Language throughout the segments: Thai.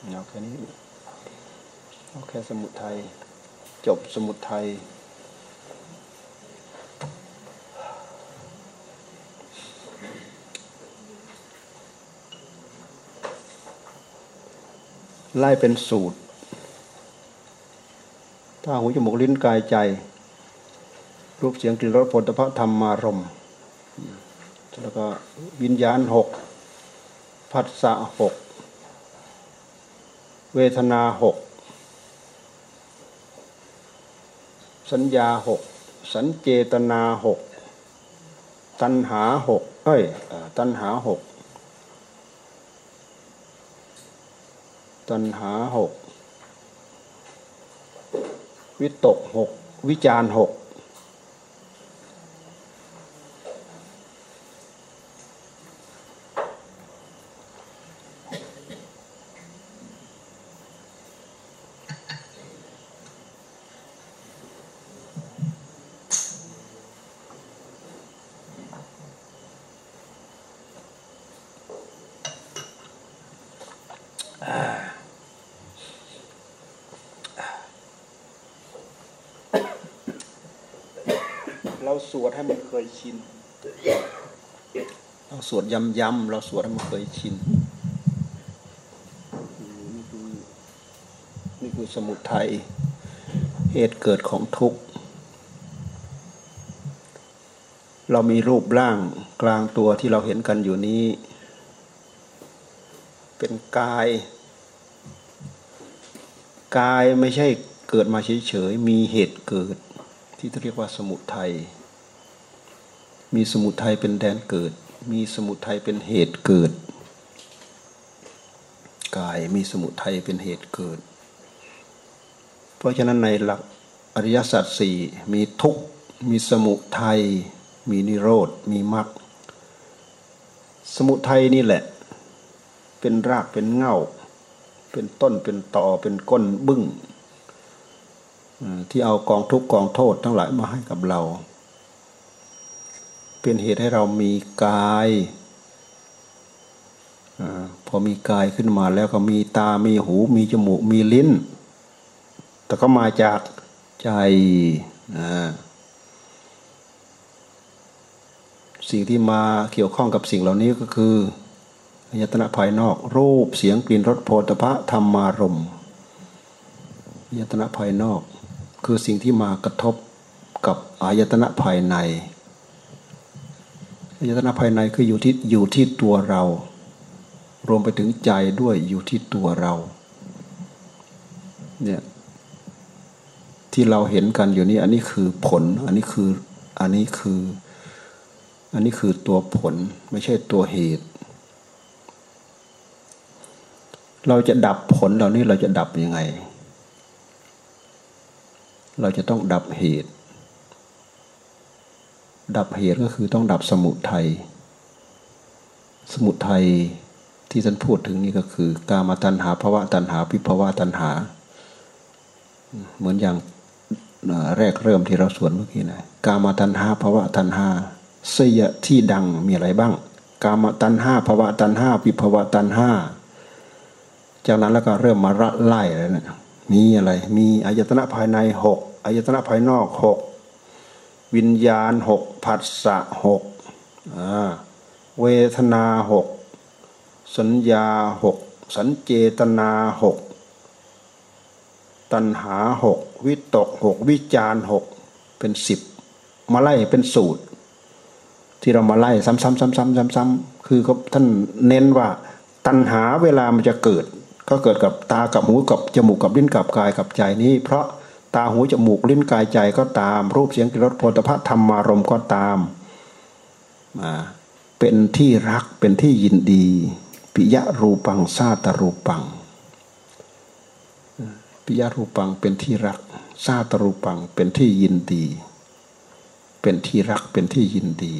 เอาแค่นี้เอาแค่สมุดไทยจบสมุดไทยไล่เป็นสูตรถ้าหูจมูกลิ้นกายใจ รูปเสียงกลิ่นรสผลตภัณฑ์ธรรมารมแล้วก็วิญญาณหกผัสสะหก เวทนาหกสัญญาหกสัญเจตนาหกตัณหาหกเอ้ยตัณหาหกตัณหาหกวิตกหกวิจารหก เราสวดให้มันเคยชิน เราสวดย้ำๆเราสวดให้มันเคยชิน นี่คือสมุทัยเหตุเกิดของทุกข์ เรามีรูปร่างกลางตัวที่เราเห็นกันอยู่นี้ เป็นกาย กายไม่ใช่เกิดมาเฉยๆมีเหตุเกิด ที่เรียกว่าสมุทัยมีสมุทัยเป็นแดนเกิด มีสมุทัยเป็นเหตุเกิด กายมีสมุทัยเป็นเหตุเกิด เพราะฉะนั้นในหลักอริยสัจสี่มีทุกมีสมุทัย มีนิโรธ มีมรรค สมุทัยนี่แหละ เป็นราก เป็นเง่า เป็นต้น เป็นต่อ เป็นก้นบึ้ง ที่เอากองทุกกองโทษทั้งหลายมาให้กับเรา เป็นเหตุให้เรามีกายอพอมีกายขึ้นมาแล้วก็มีตา มีหู มีจมูก มีลิ้น แต่ก็มาจากใจ สิ่งที่มาเกี่ยวข้องกับสิ่งเหล่านี้ก็คืออายตนะภายนอก รูปเสียงกลิ่นรสโผฏฐะธรรมารมอายตนะภายนอก คือสิ่งที่มากระทบกับอายตนะภายในอายตนะภายในคืออยู่ที่อยู่ที่ตัวเรา รวมไปถึงใจด้วยอยู่ที่ตัวเราเนี่ยที่เราเห็นกันอยู่นี้อันนี้คือผลอันนี้คืออันนี้คือ อันนี้คือตัวผลไม่ใช่ตัวเหตุ เราจะดับผลเหล่านี้เราจะดับยังไง เราจะต้องดับเหตุ ดับเหตุก็คือต้องดับสมุทัยสมุทัยที่ท่านพูดถึงนี่ก็คือ กามตัณหาภาวะตัณหาวิภาวะตัณหา เหมือนอย่างแรกเริ่มที่เราสวนเมื่อกี้นะกามตัณหาภาวะตัณหา สียที่ดังมีอะไรบ้าง กามตัณห้าภาวะตัณห้าวิภาวะตัณห้าจากนั้นแล้วก็เริ่มมาระไล่แล้วนะมีอะไร มีอายตนะภายในหกอายตนะภายนอกหกวิญญาณหกผัสสะหกเวทนาหกสัญญาหกสัญเจตนาหกตัณหาหกวิตกหกวิจารหกเป็นสิบมาไล่เป็นสูตร ที่เรามาไล่ซ้ำๆๆๆๆๆคือเขาท่านเน้นว่าตัณหาเวลามันจะเกิด ก็เกิดกับตากับหูกับจมูกกับลิ้นกับกายกับใจนี้ เพราะตาหูจมูกลิ้นกายใจก็ตาม รูปเสียงกลิ่นรสโผฏฐะธรรมารมก็ตามมาเป็นที่รักเป็นที่ยินดี ปิยรูปังซาตรูปัง ปิยรูปังเป็นที่รักซาตรูปังเป็นที่ยินดี เป็นที่รักเป็นที่ยินดี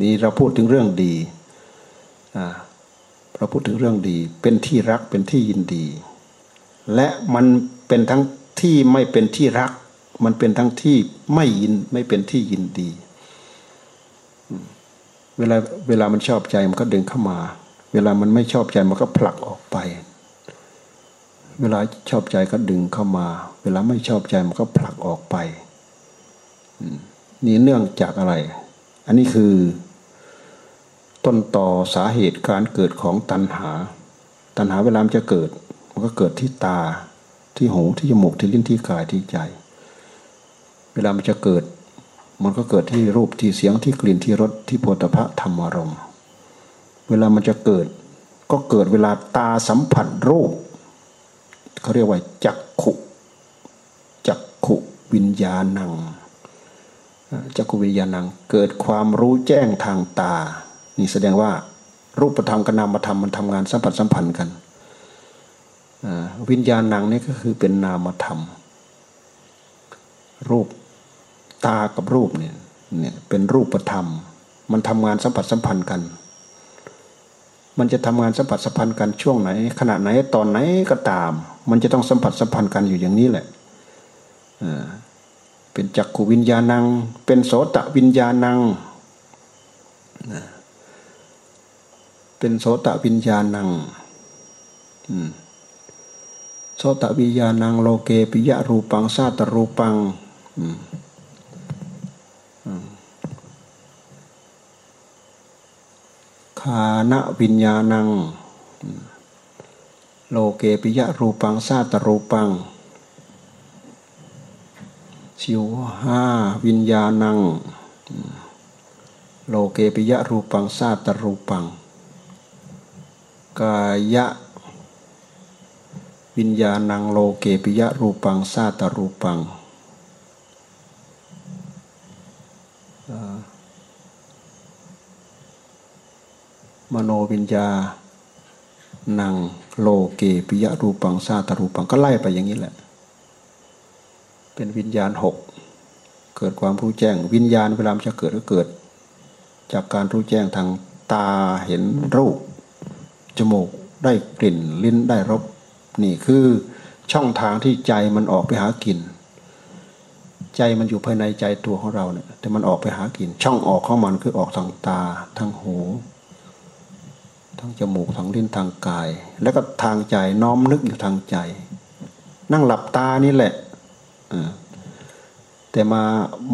นี่เราพูดถึงเรื่องดีเราพูดถึงเรื่องดี เป็นที่รักเป็นที่ยินดี และมันเป็นทั้งที่ไม่เป็นที่รัก มันเป็นทั้งที่ไม่ยินไม่เป็นที่ยินดี เวลาเวลามันชอบใจมันก็ดึงเข้ามา เวลามันไม่ชอบใจมันก็ผลักออกไป เวลาชอบใจก็ดึงเข้ามา เวลาไม่ชอบใจมันก็ผลักออกไปนี่เนื่องจากอะไร อันนี้คือ ต้นต่อสาเหตุการเกิดของตัณหา ตัณหาเวลามันจะเกิด มันก็เกิดที่ตาที่หูที่จมูกที่ลิ้นที่กายที่ใจ เวลามันจะเกิด มันก็เกิดที่รูปที่เสียงที่กลิ่นที่รสที่โผฏฐะธรรมารมณ์เวลามันจะเกิด ก็เกิดเวลาตาสัมผัสรูปเขาเรียกว่าจักขุจักขุวิญญาณัง จักขุวิญญาณังเกิดความรู้แจ้งทางตา นี่แสดงว่ารูปธรรมกับนามธรรมมันทำงานสัมผัสสัมพันธ์กัน วิญญาณังนี่ก็คือเป็นนามธรรม รูปตากับรูปเนี่ยเนี่ยเป็นรูปธรรม มันทำงานสัมผัสสัมพันธ์กัน มันจะทำงานสัมผัสสัมพันธ์กันช่วงไหน ขณะไหนตอนไหนก็ตาม มันจะต้องสัมผัสสัมพันธ์กันอยู่อย่างนี้แหละ เป็นจักขวิญญาณัง เป็นโสตวิญญาณัง เป็นโสตวิญญาณังโสตวิญญาณังโลเกปิยะรูปังซาตรูปังคานะวิญญาณัง โลเกปิยะรูปังซาตรูปัง ชิวห้าวิญญาณัง โลเกปิยะรูปังซาตรูปัง กายะ วิญญาณังโลเกปิยะรูปังซาตรูปังมโนวิญญาณังโลเกปิยะรูปังซาตรูปังก็ไล่ไปอย่างนี้แหละ เป็นวิญญาณหกเกิดความรู้แจ้ง วิญญาณเวลาจะเกิดก็เกิด จากการรู้แจ้งทางตาเห็นรูปจมูกได้กลิ่นลิ้นได้รสนี่คือช่องทางที่ใจมันออกไปหากิน ใจมันอยู่ภายในใจตัวของเราเนี่ยแต่มันออกไปหากิน ช่องออกของมันคือออกทางตาทางหูทางจมูกทางลิ้นทางกาย แล้วก็ทางใจน้อมนึกอยู่ทางใจ นั่งหลับตานี่แหละ แต่มา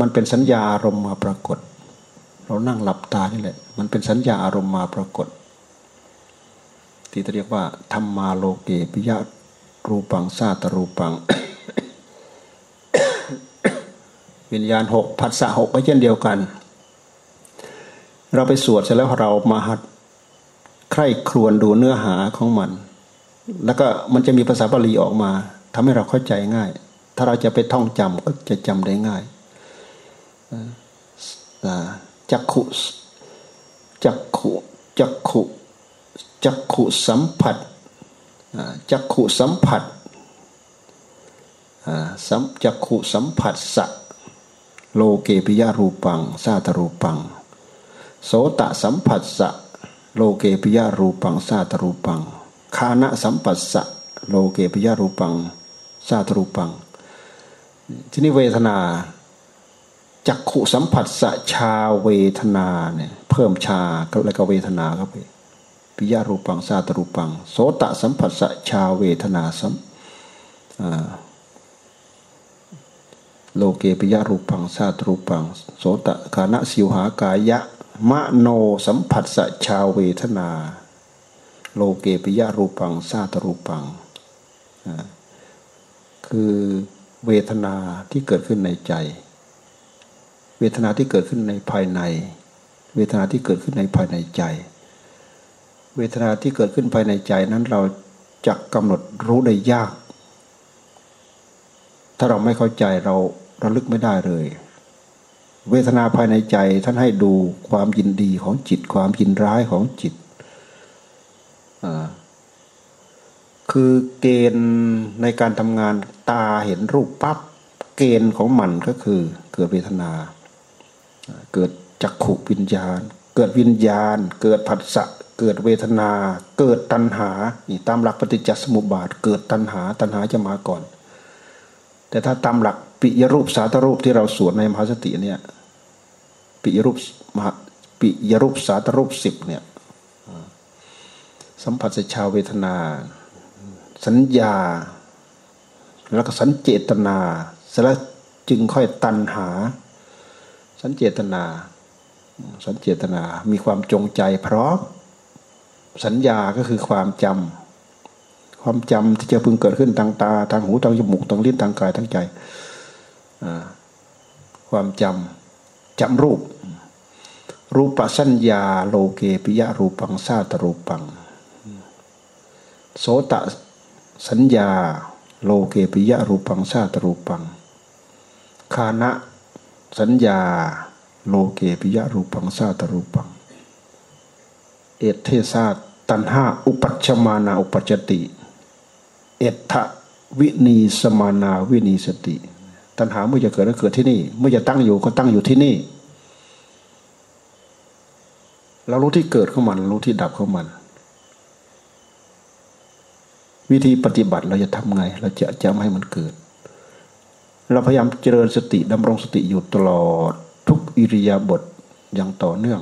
มันเป็นสัญญาอารมณ์มาปรากฏ เรานั่งหลับตานี่แหละ มันเป็นสัญญาอารมณ์มาปรากฏ ที่เรียกว่าธรรมาโลเกปิยะรูปังซาตรูปัง วิญญาณหกผัสสะหกก็เช่นเดียวกัน เราไปสวดเสร็จแล้วเรามาหัดใคร่ครวญดูเนื้อหาของมัน แล้วก็มันจะมีภาษาบาลีออกมาทำให้เราเข้าใจง่าย ถ้าเราจะไปท่องจำก็จะจำได้ง่ายจักขุจักขุจักขุจักขุสัมผัสจักขุสัมผัสจักขุสัมผัสสะโลเกปิยารูปังซาตรูปัง โสตสัมผัสสะโลเกปิยารูปังซาตรูปังคานะสัมปัสสะโลเกปิยารูปังซาตรูปัง ทีนี้เวทนาจักขุสัมผัสสะชาเวทนาเนี่ยเพิ่มชาแล้วก็เวทนาเข้าไปปิยารูปังซาตรูปัง โสตสัมผัสสะชาเวทนาสัมโลเกปิยารูปังซาตรูปัง โสตคานะสิวหากายะมะโนสัมผัสสะชาเวทนา โลเกปิยารูปังซาตรูปังคือ เวทนาที่เกิดขึ้นในใจ เวทนาที่เกิดขึ้นในภายใน เวทนาที่เกิดขึ้นในภายในใจ เวทนาที่เกิดขึ้นภายในใจนั้นเราจะกำหนดรู้ได้ยาก ถ้าเราไม่เข้าใจเราระลึกไม่ได้เลย เวทนาภายในใจท่านให้ดูความยินดีของจิตความยินร้ายของจิต คือเกณฑ์ในการทำงานตาเห็นรูปปั๊บเกณฑ์ของมันก็คือเกิดเวทนา เกิดจักขุวิญญาณ เกิดวิญญาณ เกิดผัสสะเกิดเวทนา เกิดตัณหานี่ตามหลักปฏิจจสมุปบาท เกิดตัณหาตัณหาจะมาก่อน แต่ถ้าตามหลักปิยรูปสาตรูปที่เราสวดในมหาสติเนี่ยปิยรูปมหาปิยรูปสาตรูปสิบเนี่ยสัมผัสชาวเวทนา สัญญา แล้วก็สัญเจตนาเสร็จแล้วจึงค่อยตัณหา สัญเจตนา สัญเจตนา มีความจงใจพร้อมสัญญาก็คือความจำความจำที่จะพึงเกิดขึ้นทางตา ทางหูทางจมูกทางลิ้นทางกายทางใจความจำจำรูป รูปสัญญาโลเกปิยะรูปังซาตรูปัง โสต สัญญาโลเกปิยะรูปังชาตรูปัง คานะ สัญญา โลเกปิยะรูปังชาตรูปัง เอตเทศาตันห้าอุปัชมานาอุปัจติ เอตทะวินีสมานาวินีสติ ตัณหาเมื่อจะเกิดก็เกิดที่นี่ เมื่อจะตั้งอยู่ก็ตั้งอยู่ที่นี่เรารู้ที่เกิดของมันรู้ที่ดับของมัน วิธีปฏิบัติเราจะทำไง เราจะจะไม่ให้มันเกิด เราพยายามเจริญสติดำรงสติอยู่ตลอดทุกอิริยาบถอย่างต่อเนื่อง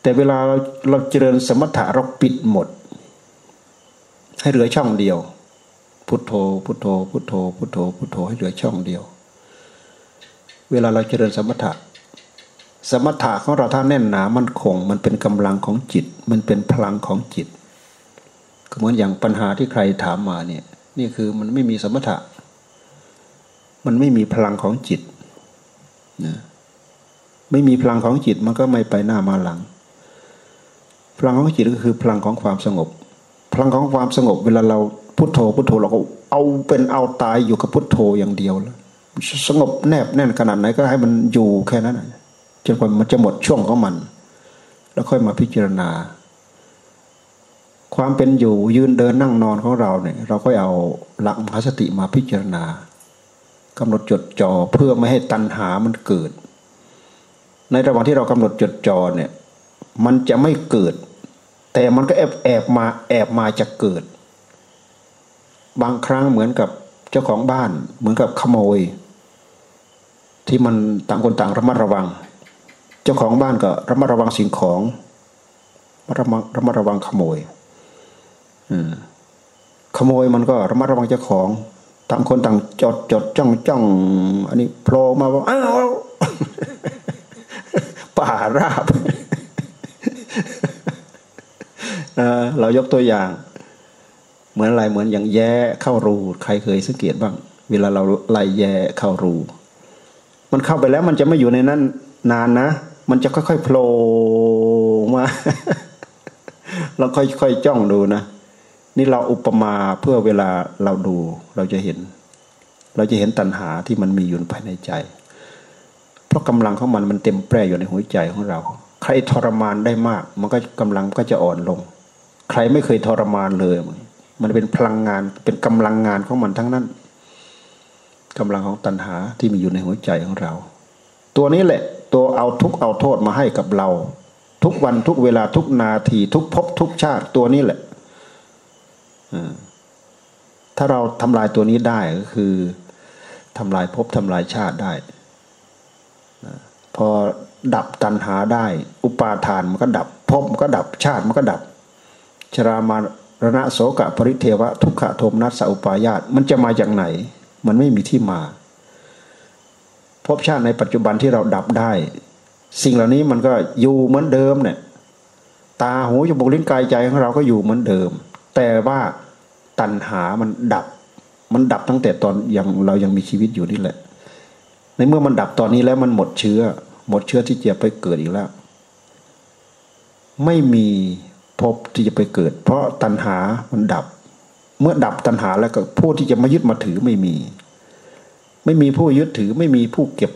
แต่เวลาเราเราเจริญสมถะเราปิดหมด ให้เหลือช่องเดียว พุทโธ พุทโธ พุทโธ พุทโธ พุทโธให้เหลือช่องเดียว เวลาเราเจริญสมถะสมถะของเราถ้าแน่นหนามันคง มันเป็นกำลังของจิต มันเป็นพลังของจิต ก็เหมือนอย่างปัญหาที่ใครถามมาเนี่ยนี่คือมันไม่มีสมถะ มันไม่มีพลังของจิตนะไม่มีพลังของจิตมันก็ไม่ไปหน้ามาหลัง พลังของจิตก็คือพลังของความสงบ พลังของความสงบ เวลาเราพุโทโธพุโทโธเราก็เอาเป็นเอาตายอยู่กับพุโทโธอย่างเดียวแล้วสงบแนบแน่นขนาดไหนก็ให้มันอยู่แค่นั้นจนกว่ามันจะหมดช่วงของมัน แล้วค่อยมาพิจารณา ความเป็นอยู่ยืนเดินนั่งนอนของเราเนี่ย เราก็เอาหลักมหาสติมาพิจารณากำหนดจดจ่อเพื่อไม่ให้ตัณหามันเกิด ในระหว่างที่เรากำหนดจดจ่อเนี่ย มันจะไม่เกิด แต่มันก็แอบแอบมาแอบมาจะเกิด บางครั้งเหมือนกับเจ้าของบ้าน เหมือนกับขโมย ที่มันต่างคนต่างระมัดระวัง เจ้าของบ้านก็ระมัดระวังสิ่งของระมัดระมัดระวังขโมย ขโมยมันก็ระมัดระวังเจ้าของต่างคนต่างจดจดจ้องจ้องอันนี้โผล่มาว่าอ้าวป่าราบเรายกตัวอย่าง เหมือนอะไรเหมือนอย่างแย่เข้ารู ใครเคยสังเกตบ้าง เวลาเราไล่แย่เข้ารู มันเข้าไปแล้วมันจะไม่อยู่ในนั้น นานนะ มันจะค่อยๆโผล่มาเราค่อยๆจ้องดูนะ นี่เราอุปมาเพื่อเวลาเราดูเราจะเห็น เราจะเห็นตัณหาที่มันมีอยู่ภายในใจ เพราะกำลังของมันมันเต็มแปร่อยู่ในหัวใจของเรา ใครทรมานได้มาก มันก็กำลังก็จะอ่อนลง ใครไม่เคยทรมานเลย มันเป็นพลังงานเป็นกำลังงานของมันทั้งนั้นกำลังของตัณหาที่มีอยู่ในหัวใจของเรา ตัวนี้แหละตัวเอาทุกเอาโทษมาให้กับเรา ทุกวันทุกเวลาทุกนาทีทุกภพทุกชาติตัวนี้แหละ ถ้าเราทำลายตัวนี้ได้ก็คือทำลายภพทำลายชาติได้ พอดับตัณหาได้ อุปาทานมันก็ดับภพมันก็ดับชาติมันก็ดับ ชรามารณะโสกะปริเทวะ ทุกขโทมนัสสอุปายาตมันจะมาจากไหน มันไม่มีที่มาภพชาติในปัจจุบันที่เราดับได้ สิ่งเหล่านี้มันก็อยู่เหมือนเดิมเนี่ยตาหูจมูกลิ้นกายใจของเราก็อยู่เหมือนเดิม แต่ว่า ตัณหามันดับ มันดับตั้งแต่ตอนยังเรายังมีชีวิตอยู่นี่แหละ ในเมื่อมันดับตอนนี้แล้วมันหมดเชื้อ หมดเชื้อที่จะไปเกิดอีกแล้ว ไม่มีพบที่จะไปเกิด เพราะตัณหามันดับ เมื่อดับตัณหาแล้วก็ผู้ที่จะมายึดมาถือไม่มี ไม่มีผู้ยึดถือไม่มีผู้เก็บ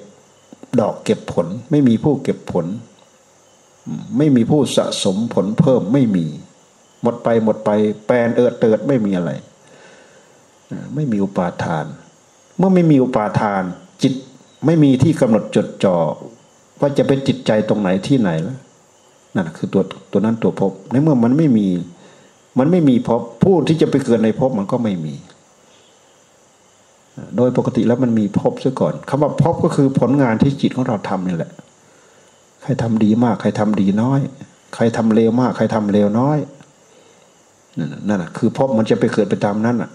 ดอกเก็บผล ไม่มีผู้เก็บผล ไม่มีผู้สะสมผลเพิ่มไม่มี หมดไปหมดไป แปลนเอิดเติดไม่มีอะไร ไม่มีอุปาทาน เมื่อไม่มีอุปาทาน จิตไม่มีที่กำหนดจดจ่อว่าจะเป็นจิตใจตรงไหนที่ไหนแล้วนั่นคือตัวตัวนั้นตัวพบในเมื่อมันไม่มี มันไม่มีพบผู้ที่จะไปเกิดในพบมันก็ไม่มี โดยปกติแล้วมันมีพบซะก่อนคำว่าพบก็คือผลงานที่จิตของเราทำนี่แหละ ใครทำดีมาก ใครทำดีน้อย ใครทำเลวมาก ใครทำเลวน้อย นั่นแหะคือพบมันจะไปเกิดไปตามนั้นอะ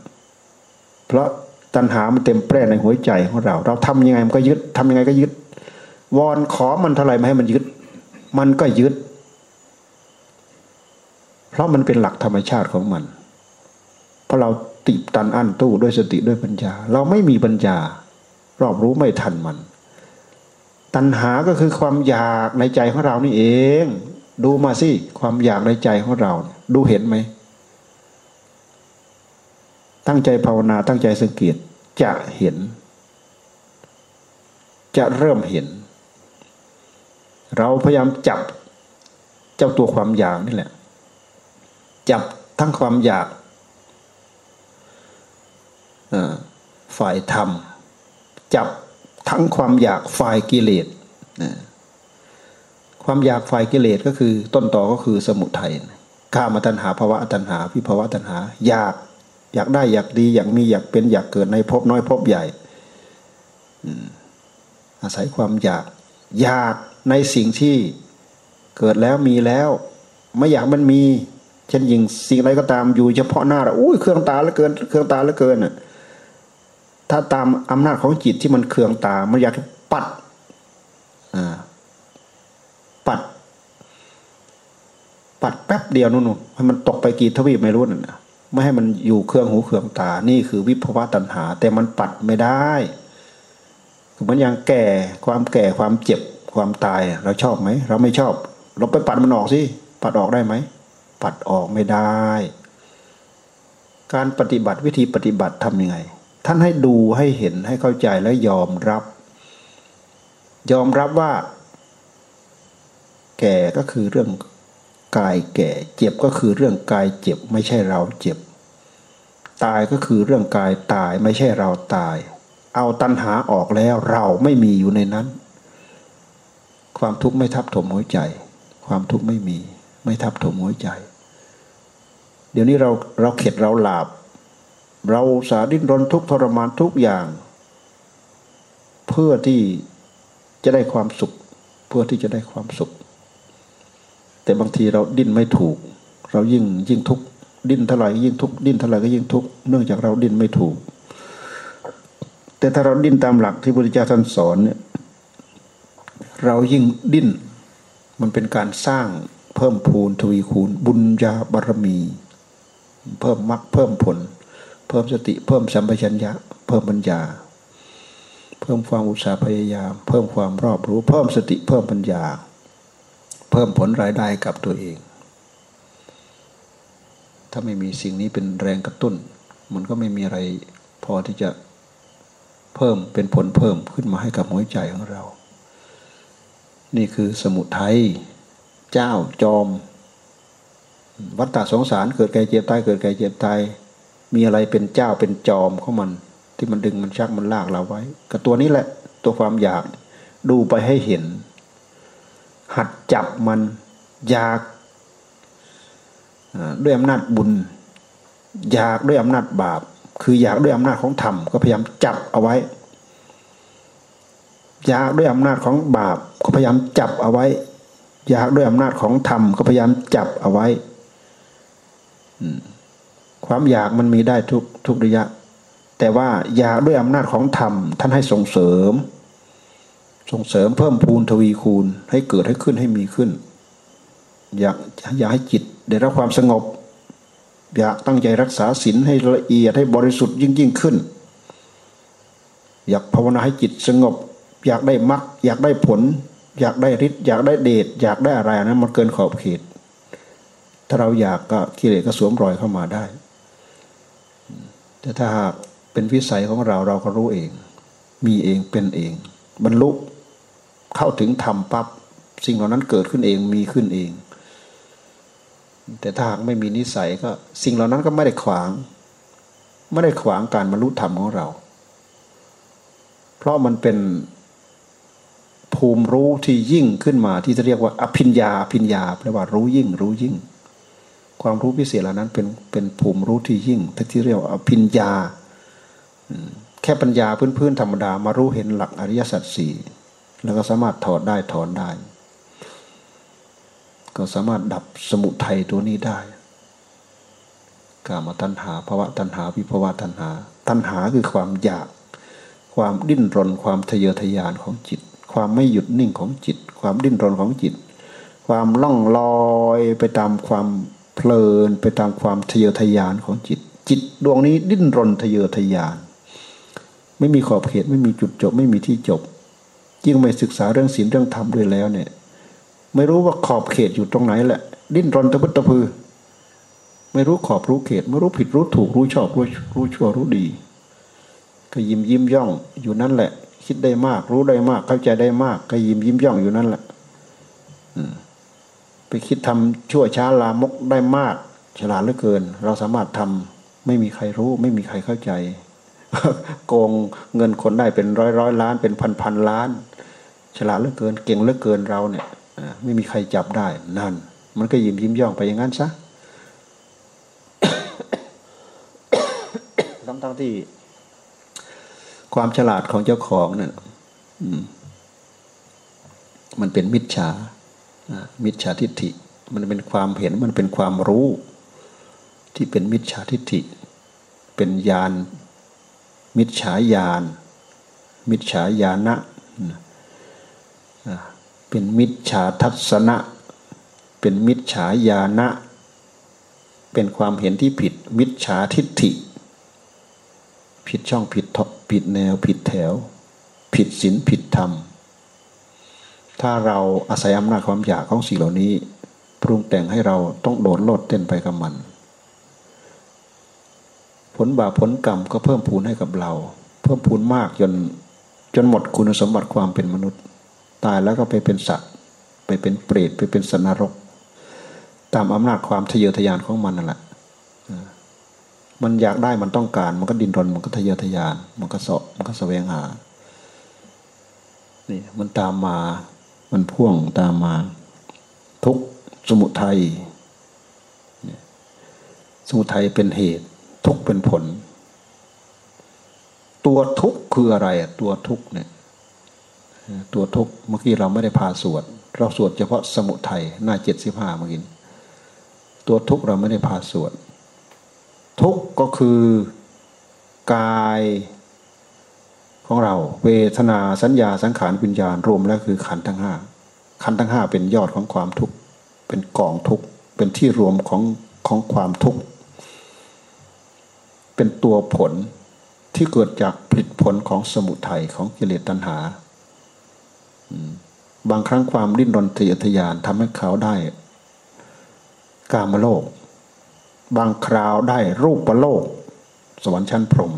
เพราะตัณหามันเต็มแปร่ในหัวใจของเรา เราทำยังไงมันก็ยึดทำยังไงก็ยึด วอนขอมันเท่าไรไม่ให้มันยึด มันก็ยึด เพราะมันเป็นหลักธรรมชาติของมัน เพราะเราติดตันอั้นตู้ด้วยสติด้วยปัญญา เราไม่มีปัญญารอบรู้ไม่ทันมัน ตัณหาก็คือความอยากในใจของเรานี่เอง ดูมาสิความอยากในใจของเรา ดูเห็นไหม ตั้งใจภาวนาตั้งใจสังเกตจะเห็น จะเริ่มเห็น เราพยายามจับเจ้าตัวความอยากนี่แหละ จับทั้งความอยากฝ่ายธรรม จับทั้งความอยากฝ่ายกิเลสความอยากฝ่ายกิเลสก็คือต้นต่อก็คือสมุทัยขามตัณหาภาวะตัณหาพิภาวะตัณหาอยาก อยากได้อยากดีอยากมีอยากเป็นอยากเกิดในภพน้อยภพใหญ่อาศัยความอยาก อยากในสิ่งที่เกิดแล้วมีแล้ว ไม่อยากมันมี เช่นยิงสิ่งอะไรก็ตามอยู่เฉพาะหน้าเราอุ้ยเครื่องตาแล้วเกิน เครื่องตาแล้วเกินอะถ้าตามอำนาจของจิตที่มันเครื่องตา มันอยากปัดอ่าปัด ปัดแป๊บเดียวนู่นให้มันตกไปกี่ทวีปไม่รู้น่ะ ไม่ให้มันอยู่เครื่องหูเครื่องตา นี่คือวิภวะตัณหา แต่มันปัดไม่ได้มือนอย่างแก่ความแก่ความเจ็บความตายเราชอบไหมเราไม่ชอบ เราไปปัดมันออกสิปัดออกได้ไหมปัดออกไม่ได้ การปฏิบัติวิธีปฏิบัติทำยังไง ท่านให้ดูให้เห็นให้เข้าใจและยอมรับ ยอมรับว่า แก่ก็คือเรื่อง กายแก่ เจ็บก็คือเรื่องกายเจ็บไม่ใช่เราเจ็บ ตายก็คือเรื่องกายตายไม่ใช่เราตาย เอาตัณหาออกแล้วเราไม่มีอยู่ในนั้น ความทุกข์ไม่ทับถมหัวใจ ความทุกข์ไม่มี ไม่ทับถมหัวใจ เดี๋ยวนี้เราเราเข็ดเราหลาบ เราสาดิ้นรนทุกทรมานทุกอย่าง เพื่อที่จะได้ความสุข เพื่อที่จะได้ความสุข แต่บางทีเราดิ้นไม่ถูก เรายิ่งยิ่งทุกดิ้นเท่าไหร่ยิ่งทุกดิ้นเท่าไหร่ก็ยิ่งทุกเนื่องจากเราดิ้นไม่ถูก แต่ถ้าเราดิ้นตามหลักที่พระพุทธเจ้าท่านสอนเนี่ยเรายิ่งดิ้น มันเป็นการสร้างเพิ่มพูนทวีคูณ บุญญาบารมี เพิ่มมรรคเพิ่มผล เพิ่มสติเพิ่มสัมปชัญญะ เพิ่มปัญญา เพิ่มความอุตสาห์พยายาม เพิ่มความรอบรู้ เพิ่มสติเพิ่มปัญญา เพิ่มผลรายได้กับตัวเอง ถ้าไม่มีสิ่งนี้เป็นแรงกระตุ้น มันก็ไม่มีอะไรพอที่จะเพิ่มเป็นผลเพิ่มขึ้นมาให้กับหัวใจของเรา นี่คือสมุทัยเจ้าจอม วัฏฏะสงสารเกิดแก่เจ็บตายเกิดแก่เจ็บตายมีอะไรเป็นเจ้าเป็นจอมของมัน ที่มันดึงมันชักมันลากเราไว้ กับตัวนี้แหละ ตัวความอยากดูไปให้เห็น หัดจับมันอยากด้วยอำนาจบุญ อยากด้วยอำนาจบาป คืออยากด้วยอำนาจของธรรมก็พยายามจับเอาไว้ อยากด้วยอำนาจของบาปก็พยายามจับเอาไว้ อยากด้วยอำนาจของธรรมก็พยายามจับเอาไว้ความอยากมันมีได้ทุกทุกระยะ แต่ว่าอยากด้วยอำนาจของธรรมท่านให้ส่งเสริม ส่งเสริมเพิ่มพูนทวีคูณให้เกิดให้ขึ้นให้มีขึ้น อยากอยากให้จิตได้รับความสงบ อยากตั้งใจรักษาศีลให้ละเอียดให้บริสุทธิ์ยิ่งยิ่งขึ้น อยากภาวนาให้จิตสงบ อยากได้มรรคอยากได้ผล อยากได้ฤทธิ์อยากได้เดชอยากได้อะไรนะมันเกินขอบเขต ถ้าเราอยากก็กิเลสก็สวมรอยเข้ามาได้ แต่ถ้าหากเป็นวิสัยของเราเราก็รู้เอง มีเองเป็นเอง บรรลุ เข้าถึงธรรมปับ๊บสิ่งเหล่านั้นเกิดขึ้นเองมีขึ้นเอง แต่ถ้าหากไม่มีนิสัยก็ สิ่งเหล่านั้นก็ไม่ได้ขวาง ไม่ได้ขวางการบรรลุธรรมของเรา เพราะมันเป็นภูมิรู้ที่ยิ่งขึ้นมาที่จะเรียกว่าอภิญญาอภิญญาแปลว่ารู้ยิ่ง รู้ยิ่ง ความรู้พิเศษเหล่านั้นเป็นเป็นภูมิรู้ที่ยิ่งที่เรียกว่าอภิญญาแค่ปัญญาพื้นๆธรรมดามารู้เห็นหลักอริยสัจสี่ แล้วก็สามารถถอดได้ถอนได้ ก็สามารถดับสมุทัยตัวนี้ได้กามตัณหาภาวะตัณหาวิภาวะตัณหา ตัณหาคือความอยาก ความดิ้นรน ความทะเยอทะยานของจิต ความไม่หยุดนิ่งของจิต ความดิ้นรนของจิต ความล่องลอยไปตามความเพลินไปตามความทะเยอทะยานของจิต จิตดวงนี้ดิ้นรนทะเยอทะยาน ไม่มีขอบเขตไม่มีจุดจบ ไม่มีที่จบ ยิ่งไม่ศึกษาเรื่องศีลเรื่องธรรมด้วยแล้วเนี่ย ไม่รู้ว่าขอบเขตอยู่ตรงไหนแหละ ดิ้นรนตะพุตะพือ ไม่รู้ขอบรู้เขต ไม่รู้ผิดรู้ถูกรู้ชอบรู้รู้ชั่วรู้ดี ก็ยิ้มยิ้มย่องอยู่นั่นแหละ คิดได้มาก รู้ได้มาก เข้าใจได้มาก ก็ยิ้มยิ้มย่องอยู่นั่นแหละไปคิดทำชั่วช้าลามกได้มาก ฉลาดเหลือเกิน เราสามารถทำไม่มีใครรู้ ไม่มีใครเข้าใจโกงเงินคนได้เป็นร้อยร้อยล้านเป็นพันพันล้าน ฉลาดเหลือเกินเก่งเหลือเกินเราเนี่ยไม่มีใครจับได้นั่น มันก็ยิ้มยิ้มย่องไปอย่างนั้นซะทั้งทั้งที่ ความฉลาดของเจ้าของเนี่ยมันเป็นมิจฉามิจฉาทิฏฐิ มันเป็นความเห็นมันเป็นความรู้ ที่เป็นมิจฉาทิฏฐิ เป็นญาณมิจฉาญาณมิจฉาญาณะ เป็นมิจฉาทัศนะ เป็นมิจฉาญาณะ เป็นความเห็นที่ผิด มิจฉาทิฏฐิ ผิดช่องผิดทผิดแนวผิดแถว ผิดศีลผิดธรรม ถ้าเราอาศัยอำนาจความอยากของสิ่งเหล่านี้ ปรุงแต่งให้เราต้องโดดโลดเต้นไปกับมัน ผลบาปผลกรรมก็เพิ่มพูนให้กับเรา เพิ่มพูนมากจนจนหมดคุณสมบัติความเป็นมนุษย์ ตายแล้วก็ไปเป็นสัตว์ ไปเป็นเปรตไปเป็นสนรก ตามอำนาจความทะเยอทะยานของมันนั่นแหละมันอยากได้มันต้องการ มันก็ดินรนมันก็ทะเยอทะยาน มันก็เสาะมันก็แสวงหานี่มันตามมา มันพ่วงตามมา ทุกสมุทัยสมุทัยเป็นเหตุ ทุกเป็นผล ตัวทุกคืออะไร ตัวทุกเนี่ย ตัวทุกเมื่อกี้เราไม่ได้พาสวด เราสวดเฉพาะสมุทัยหน้าเจ็ดสิบห้าเมื่อกี้ตัวทุกเราไม่ได้พาสวด ทุกก็คือกายของเราเวทนาสัญญาสังขารวิญญาณรวมแล้วคือขันทั้งห้าขันทั้งห้าเป็นยอดของความทุกข์เป็นกองทุกข์เป็นที่รวมของของความทุกข์เป็นตัวผลที่เกิดจากผลิตผลของสมุทัยของกิเลสตัณหา บางครั้งความดิ้นรนทะเยอทะยานทำให้เขาได้ กามโลก บางคราวได้รูปโลก สวรรค์ชั้นพรหม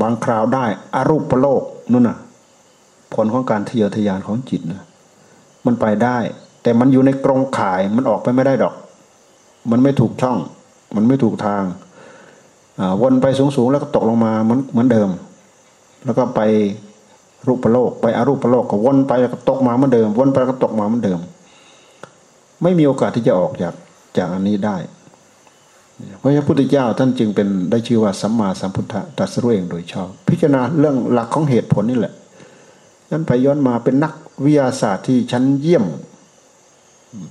บางคราวได้อารูปโลกนู่นน่ะ ผลของการทะเยอทะยานของจิตนะมันไปได้ แต่มันอยู่ในกรงข่ายมันออกไปไม่ได้ดอก มันไม่ถูกช่อง มันไม่ถูกทางวนไปสูงๆแล้วก็ตกลงมาเหมือนเหมือนเดิม แล้วก็ไป รูปโลกไปอารูปโลกก็วนไปแล้วก็ตกมาเหมือนเดิม วนไปแล้วก็ตกมาเหมือนเดิม ไม่มีโอกาสที่จะออกจากจากอันนี้ได้ เพราะพระพุทธเจ้าท่านจึงเป็นได้ชื่อว่าสัมมาสัมพุทธะตรัสรู้เองโดยชอบ พิจารณาเรื่องหลักของเหตุผลนี่แหละย้นไปย้อนมาเป็นนักวิทยาศาสตร์ที่ชั้นเยี่ยม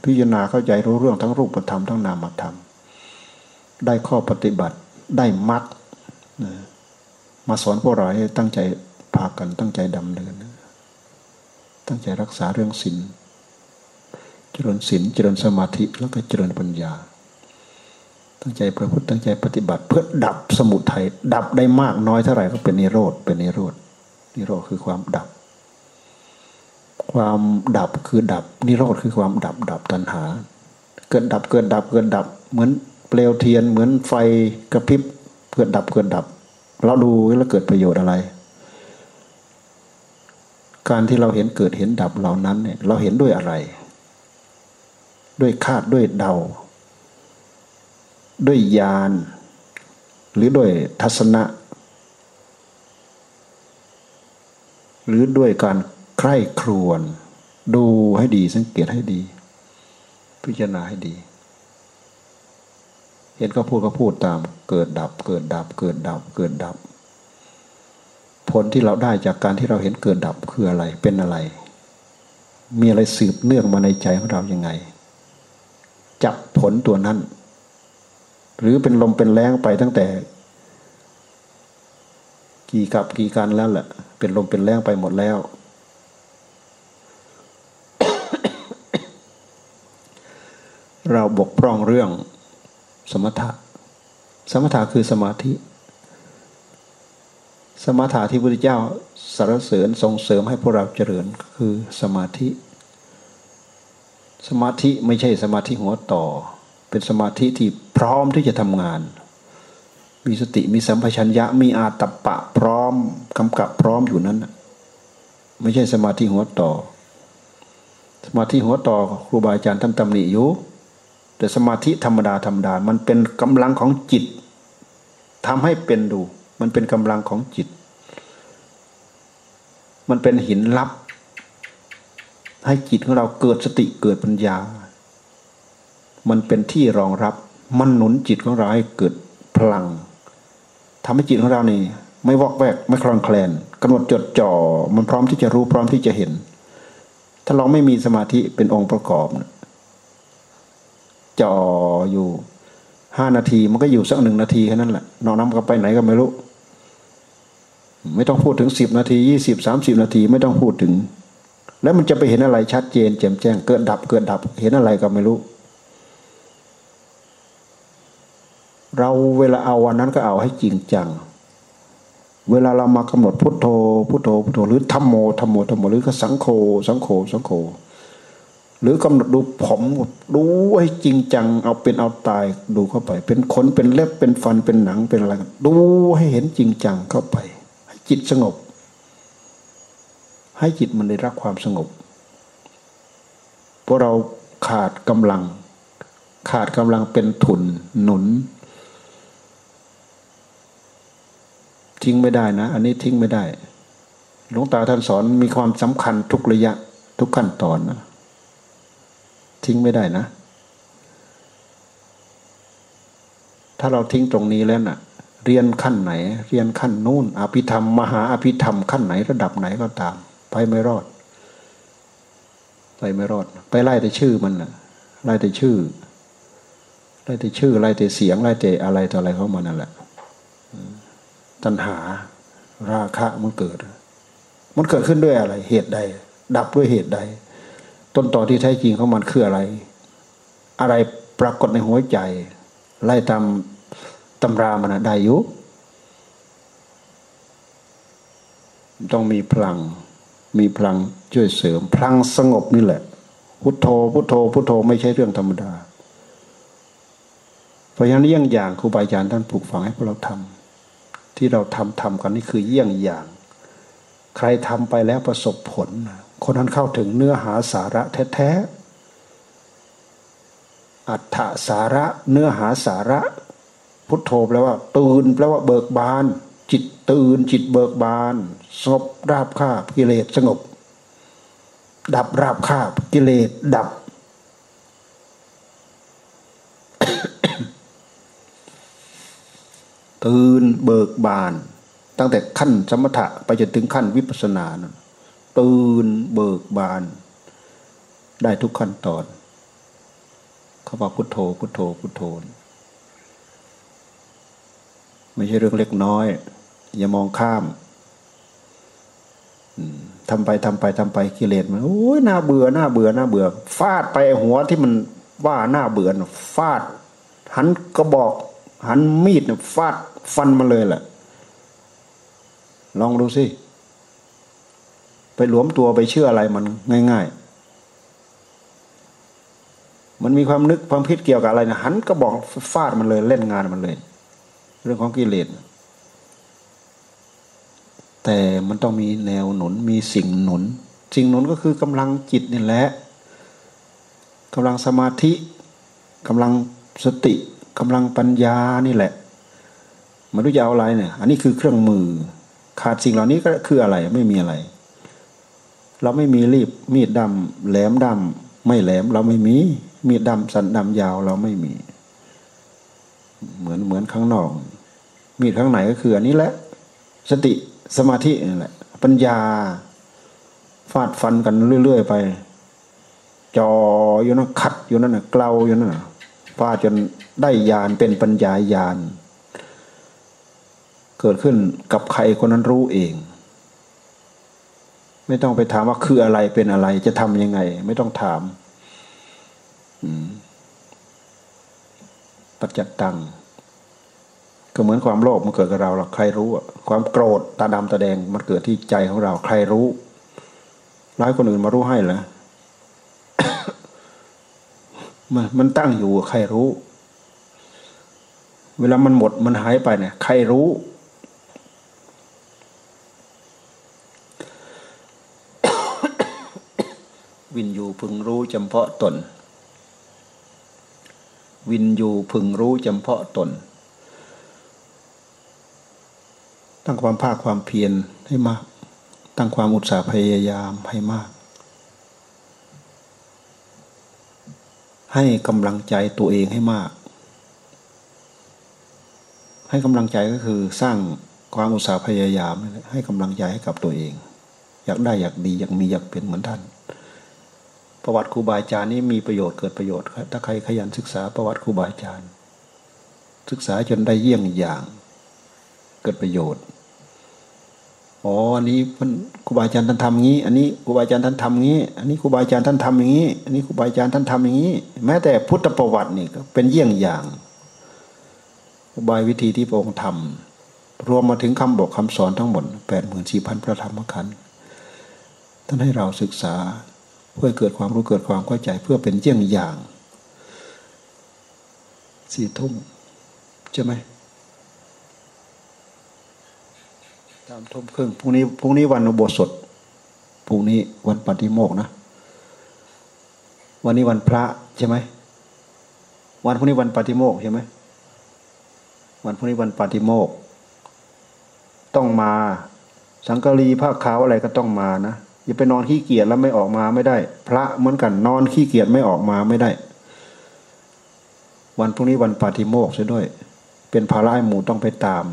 พิจารณาเข้าใจรู้เรื่องทั้งรูปธรรมทั้งนามธรรม ได้ข้อปฏิบัติได้มัดมาสอนพวกเราให้ตั้งใจ พากันตั้งใจดำเนิน ตั้งใจรักษาเรื่องศีล เจริญศีล เจริญสมาธิ แล้วก็เจริญปัญญา ตั้งใจประพฤติ ตั้งใจปฏิบัติ เพื่อดับสมุทัย ดับได้มากน้อยเท่าไหร่ก็เป็นนิโรธ เป็นนิโรธ นิโรธคือความดับ ความดับคือดับ นิโรธคือความดับ ดับตัณหา เกิดดับ เกิดดับ เกิดดับ เหมือนเปลวเทียน เหมือนไฟกระพริบ เกิดดับ เกิดดับ เราดูแล้วเกิดประโยชน์อะไร การที่เราเห็นเกิดเห็นดับเหล่านั้นเนี่ยเราเห็นด้วยอะไร ด้วยคาดด้วยเดา ด้วยญาณหรือด้วยทัศนะ หรือด้วยการใคร่ครวญดูให้ดีสังเกตให้ดี พิจารณาให้ดี เห็นก็พูดก็พูดตาม เกิดดับ เกิดดับ เกิดดับ เกิดดับ ลที่เราได้จากการที่เราเห็นเกิดดับคืออะไรเป็นอะไร มีอะไรสืบเนื่องมาในใจของเรายังไง จับผลตัวนั้น หรือเป็นลมเป็นแรงไปตั้งแต่ กี่กับกี่การแล้วแหละเป็นลมเป็นแรงไปหมดแล้ว เราบกพร่องเรื่องสมถะ สมถะคือสมาธิ สมถะที่พระพุทธเจ้าสรรเสริญส่งเสริมให้พวกเราเจริญก็คือสมาธิ สมาธิไม่ใช่สมาธิหัวต่อ เป็นสมาธิที่พร้อมที่จะทำงาน มีสติมีสัมปชัญญะมีอาตปะพร้อมกำกับพร้อมอยู่นั้นไม่ใช่สมาธิหัวต่อ สมาธิหัวต่อครูบาอาจารย์ท่านตำหนิอยู่แต่สมาธิธรรมดาธรรมดา มันเป็นกำลังของจิตทำให้เป็นดู มันเป็นกำลังของจิต มันเป็นหินลับ ให้จิตของเราเกิดสติเกิดปัญญา มันเป็นที่รองรับ มันหนุนจิตของเราให้เกิดพลังทำให้จิตของเรานี่ ไม่วอกแวกไม่คลอนแคลนกำหนดจดจ่อ มันพร้อมที่จะรู้พร้อมที่จะเห็น ถ้าเราไม่มีสมาธิเป็นองค์ประกอบจ่ออยู่ห้านาทีมันก็อยู่สักหนึ่งนาทีแค่นั้นแหละนอกนั้นก็ไปไหนก็ไม่รู้ ไม่ต้องพูดถึงสิบนาทียี่สิบสามสิบนาทีไม่ต้องพูดถึง แล้วมันจะไปเห็นอะไรชัดเจนแจ่มแจ้ง เกิดดับเกิดดับ เห็นอะไรก็ไม่รู้ เราเวลาเอาวันนั้นก็เอาให้จริงจัง เวลาเรามากำหนดพุทโธพุทโธพุทโธหรือธรรมโมธรรมโมธรรมโมหรือก็สังโฆสังโฆสังโฆหรือกำหนดดูผมดูให้จริงจัง เอาเป็นเอาตายดูเข้าไป เป็นขนเป็นเล็บเป็นฟันเป็นหนังเป็นอะไรดูให้เห็นจริงจังเข้าไป จิตสงบ ให้จิตมันได้รับความสงบเพราะเราขาดกำลัง ขาดกำลังเป็นทุนหนุน ทิ้งไม่ได้นะ อันนี้ทิ้งไม่ได้หลวงตาท่านสอนมีความสำคัญทุกระยะทุกขั้นตอนนะทิ้งไม่ได้นะ ถ้าเราทิ้งตรงนี้แล้วนะ่ะ เรียนขั้นไหน เรียนขั้นนู่นอภิธรรม มหาอภิธรรมขั้นไหนระดับไหนก็ตาม ไปไม่รอด ไปไม่รอด ไปไล่แต่ชื่อมันนะไล่แต่ชื่อไล่แต่ชื่อไล่แต่เสียงไล่แต่อะไรต่ออะไรเข้ามานั่นแหละตัณหาราคะมันเกิด มันเกิดขึ้นด้วยอะไร เหตุใด ดับด้วยเหตุใด ต้นต่อที่แท้จริงของมันคืออะไร อะไรปรากฏในหัวใจ ไล่ตาม ตำรามันได้ยุต้องมีพลัง มีพลังช่วยเสริม พลังสงบนี่แหละ พุทโธ พุทโธ พุทโธไม่ใช่เรื่องธรรมดา เพราะฉะนั้นเยี่ยงอย่างครูบาอาจารย์ท่านปลูกฝังให้พวกเราทำที่เราทำทำกันนี่คือเยี่ยงอย่าง ใครทำไปแล้วประสบผล คนนั้นเข้าถึงเนื้อหาสาระแท้ๆ อัฏฐสาระ เนื้อหาสาระ พุทโธแปลว่า ตื่นแปลว่าเบิกบาน จิตตื่นจิตเบิกบานสงบราบคาบกิเลสสงบ ดับราบคาบกิเลสดับ ตื่นเบิกบาน ตั้งแต่ขั้นสมถะไปจนถึงขั้นวิปัสสนานะตื่นเบิกบาน ได้ทุกขั้นตอนเขาบอกพุทโธพุทโธพุทโธ ไม่ใช่เรื่องเล็กน้อย อย่ามองข้ามทำไปทำไปทำไปกิเลสมันโอ้ยน่าเบื่อน่าเบื่อน่าเบื่อ ฟาดไปหัวที่มันว่าน่าเบื่อฟาด หันกระบอก หันมีดฟาดฟันมาเลยแหละลองดูสิ ไปหลวมตัวไปเชื่ออะไรมันง่าย ๆ มันมีความนึกความคิดเกี่ยวกับอะไรนะหันก็บอกฟาดมันเลยเล่นงานมันเลย เรื่องของกิเลสแต่มันต้องมีแนวหนุนมีสิ่งหนุน สิ่งหนุนก็คือกำลังจิตนี่แหละกำลังสมาธิกำลังสติกำลังปัญญานี่แหละมันรู้จะเอาอะไรเนี่ย อันนี้คือเครื่องมือ ขาดสิ่งเหล่านี้ก็คืออะไรไม่มีอะไร เราไม่มีรีบมีดดำแหลมดำไม่แหลมเราไม่มีมีดดำสันดำยาวเราไม่มี เหมือนเหมือนข้างนอก มีดข้างไหนก็คืออันนี้แหละ สติสมาธินี่แหละ ปัญญา ฟาดฟันกันเรื่อยๆไป จออยู่นั่นขัดอยู่นั่นนะเกลาอยู่นั่นนะฟาดจนได้ญาณเป็นปัญญาญาณเกิดขึ้นกับใครคนนั้นรู้เอง ไม่ต้องไปถามว่าคืออะไรเป็นอะไรจะทำยังไง ไม่ต้องถามปัจจตัง ก็เหมือนความโลภมันเกิดกับเราหรอกใครรู้ความโกรธตาดำตาแดงมันเกิดที่ใจของเรา ใครรู้ร้ายคนอื่นมารู้ให้เหรอมันมันตั้งอยู่ใครรู้ เวลามันหมดมันหายไปเนี่ย ใครรู้ วินยูพึงรู้จำเพาะตน วินยูพึงรู้จำเพาะตน ตั้งความภาคความเพียรให้มาก ตั้งความอุตสาห์พยายามให้มาก ให้กำลังใจตัวเองให้มาก ให้กำลังใจก็คือสร้างความอุตสาห์พยายาม ให้กำลังใจให้กับตัวเอง อยากได้อยากดีอยากมีอยากเป็นเหมือนท่านประวัติครูบาอาจารย์นี้มีประโยชน์เกิดประโยชน์ถ้าใครขยันศึกษาประวัติครูบาอาจารย์ ศึกษาจนได้เยี่ยงอย่าง เกิดประโยชน์ อ๋ออันนี้ครูบาอาจารย์ท่านทำงี้ อันนี้ครูบาอาจารย์ท่านทำงี้ อันนี้ครูบาอาจารย์ท่านทำอย่างนี้ อันนี้ครูบาอาจารย์ท่านทำอย่างนี้ แม้แต่พุทธประวัตินี่ก็เป็นเยี่ยงอย่างอุบายวิธีที่พระองค์ทำรวมมาถึงคำบอกคำสอนทั้งหมดแปดหมื่นสี่พันพระธรรมขันธ์ท่านให้เราศึกษาเพื่อเกิดความรู้เกิดความเข้าใจเพื่อเป็นเยี่ยงอย่างสี่ทุ่มใช่ไหม สามทุ่มครึ่งพรุ่งนี้พรุ่งนี้วันอุโบสถพรุ่งนี้วันปฏิโมกนะ วันนี้วันพระใช่ไหมวันพรุ่งนี้วันปฏิโมกใช่ไหมวันพรุ่งนี้วันปฏิโมกต้องมา สังกะรีผ้าขาวอะไรก็ต้องมานะอย่าไปนอนขี้เกียจแล้วไม่ออกมาไม่ได้ พระเหมือนกันนอนขี้เกียจไม่ออกมาไม่ได้ วันพรุ่งนี้วันปฏิโมกใช่ด้วย เป็นภาระหมู่ต้องไปตาม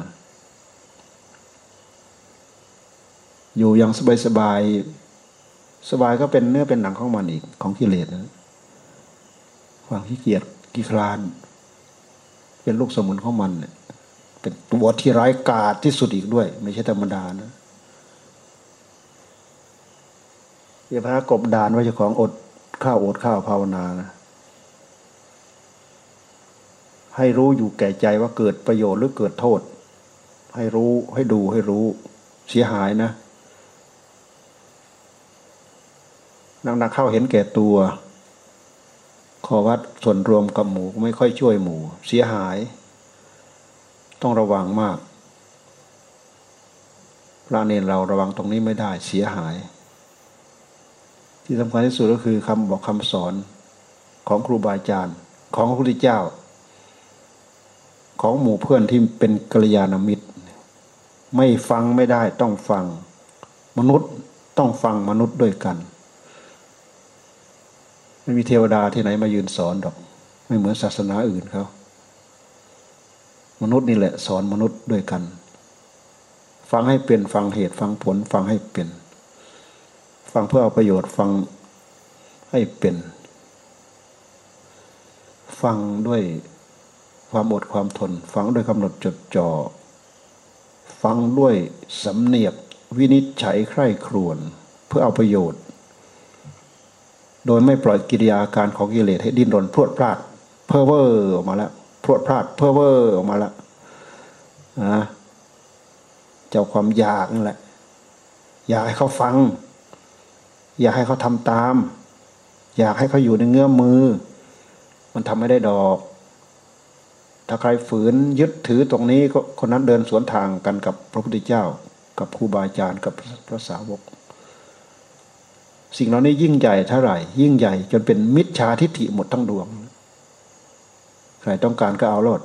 อยู่อย่างสบายสบายสบายก็เป็นเนื้อเป็นหนังของมันอีกของกิเลสนะความขี้เกียจขี้คลาน เป็นลูกสมุนของมันเนี่ยเป็นตัวที่ร้ายกาจที่สุดอีกด้วย ไม่ใช่ธรรมดานะอย่าพากบดานไว่าจะของอดข้าวอดข้าวภาวนานะให้รู้อยู่แก่ใจว่าเกิดประโยชน์หรือเกิดโทษ ให้รู้ให้ดูให้รู้ เสียหายนะ นักๆเข้าเห็นแก่ตัวขอวัดส่วนรวมกับหมูไม่ค่อยช่วยหมูเสียหายต้องระวังมาก พระเนรเราระวังตรงนี้ไม่ได้เสียหาย ที่สำคัญที่สุดก็คือคำบอกคำสอนของครูบาอาจารย์ของพระพุทธเจ้า ของหมู่เพื่อนที่เป็นกัลยาณมิตร ไม่ฟังไม่ได้ต้องฟัง มนุษย์ต้องฟังมนุษย์ด้วยกัน ไม่มีเทวดาที่ไหนมายืนสอนดอก ไม่เหมือนศาสนาอื่นเขามนุษย์นี่แหละสอนมนุษย์ด้วยกัน ฟังให้เป็นฟังเหตุฟังผล ฟังให้เป็น ฟังเพื่อเอาประโยชน์ฟังให้เป็น ฟังด้วยความอดความทน ฟังด้วยกำหนดจดจอ่อฟังด้วยสำเนียกวินิจฉัยใคร่ครวญเพื่อเอาประโยชน์ โดยไม่ปล่อยกิริยาการของกิเลสให้ดิ้นรนพรวดพลาด power ออกมาแล้วพรวดพราด power ออกมาแล้วนะเจ้าความอยากนั่นแหละ อยากให้เขาฟัง อยากให้เขาทำตาม อยากให้เขาอยู่ในเงื้อมมือ มันทำไม่ได้ดอก ถ้าใครฝืนยึดถือตรงนี้ก็คนนั้นเดินสวนทางกันกับพระพุทธเจ้า กับครูบาอาจารย์กับพระสาวก สิ่งเหล่านี้ยิ่งใหญ่เท่าไหร่ ยิ่งใหญ่ จนเป็นมิจฉาทิฏฐิหมดทั้งดวง ใครต้องการก็เอาโลด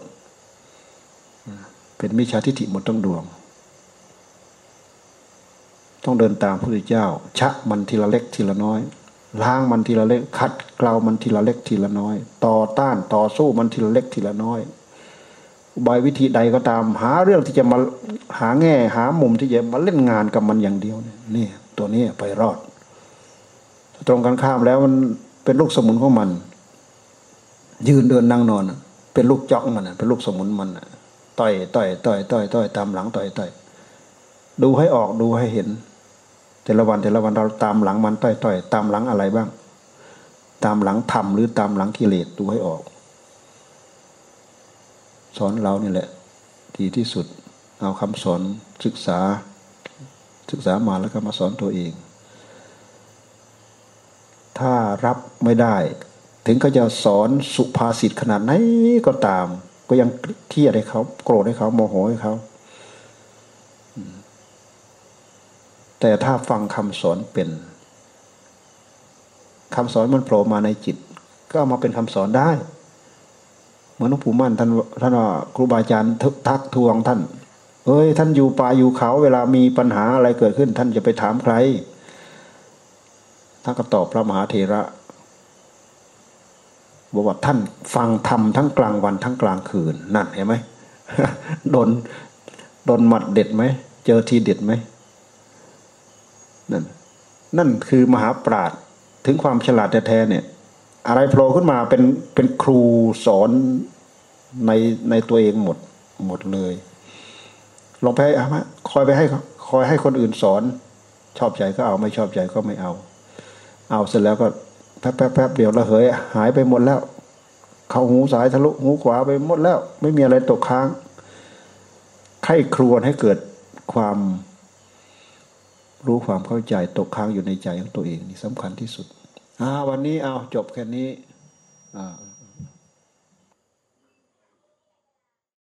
เป็นมิจฉาทิฏฐิหมดทั้งดวง ต้องเดินตามพระพุทธเจ้า ชะมันทีละเล็กทีละน้อย ล้างมันทีละเล็กคัดเกลามันทีละเล็กทีละน้อย ต่อต้านต่อสู้มันทีละเล็กทีละน้อยบายวิธีใดก็ตาม หาเรื่องที่จะมาหาแง่หามุมที่จะมาเล่นงานกับมันอย่างเดียว นี่ตัวนี้ไปรอด ตรงกันข้ามแล้วมันเป็นลูกสมุนของมัน ยืนเดินนั่งนอน เป็นลูกจ้องมันเป็นลูกสมุนมันต่อยต่อยต่อยต่อยต่อยตามหลังต่อยต่อยดูให้ออกดูให้เห็น แต่ละวันแต่ละวันเราตามหลังมันต่อยต่อยตามหลังอะไรบ้าง ตามหลังธรรมหรือตามหลังกิเลสดูให้ออก สอนเรานี่แหละดีที่สุดเอาคำสอนศึกษา ศึกษามาแล้วก็มาสอนตัวเอง ถ้ารับไม่ได้ ถึงเขาจะสอนสุภาษิตขนาดไหนก็ตาม ก็ยังเครียดให้เขาโกรธให้เขาโมโหให้เขาแต่ถ้าฟังคำสอนเป็นคำสอนมันโผล่มาในจิต ก็เอามาเป็นคำสอนได้ เหมือนหลวงปู่มั่นท่านท่านว่าครูบาอาจารย์ทักทวงท่าน เอ้ย ท่านอยู่ป่าอยู่เขา เวลามีปัญหาอะไรเกิดขึ้น ท่านจะไปถามใคร ท่านก็ตอบพระมหาเถระบอกว่าท่านฟังธรรมทั้งกลางวันทั้งกลางคืนนั่นเห็นไหมโดนโดนหมัดเด็ดไหมเจอทีเด็ดไหมนั่นนั่นคือมหาปราดถึงความฉลาดแท้ๆเนี่ย อะไรโผล่ขึ้นมาเป็นเป็นครูสอนในในตัวเองหมดหมดเลยลองไปเอามาคอยไปให้คอยให้คนอื่นสอน ชอบใจก็เอาไม่ชอบใจก็ไม่เอา เอาเสร็จแล้วก็แป๊บแป๊บแป๊บเดียวระเหยหายไปหมดแล้ว เข้าหูซ้ายทะลุหูขวาไปหมดแล้ว ไม่มีอะไรตกค้างไข้ครวนให้เกิดความรู้ความเข้าใจตกค้างอยู่ในใจของตัวเองนี่สำคัญที่สุดอ่าวันนี้เอาจบแค่นี้อ่า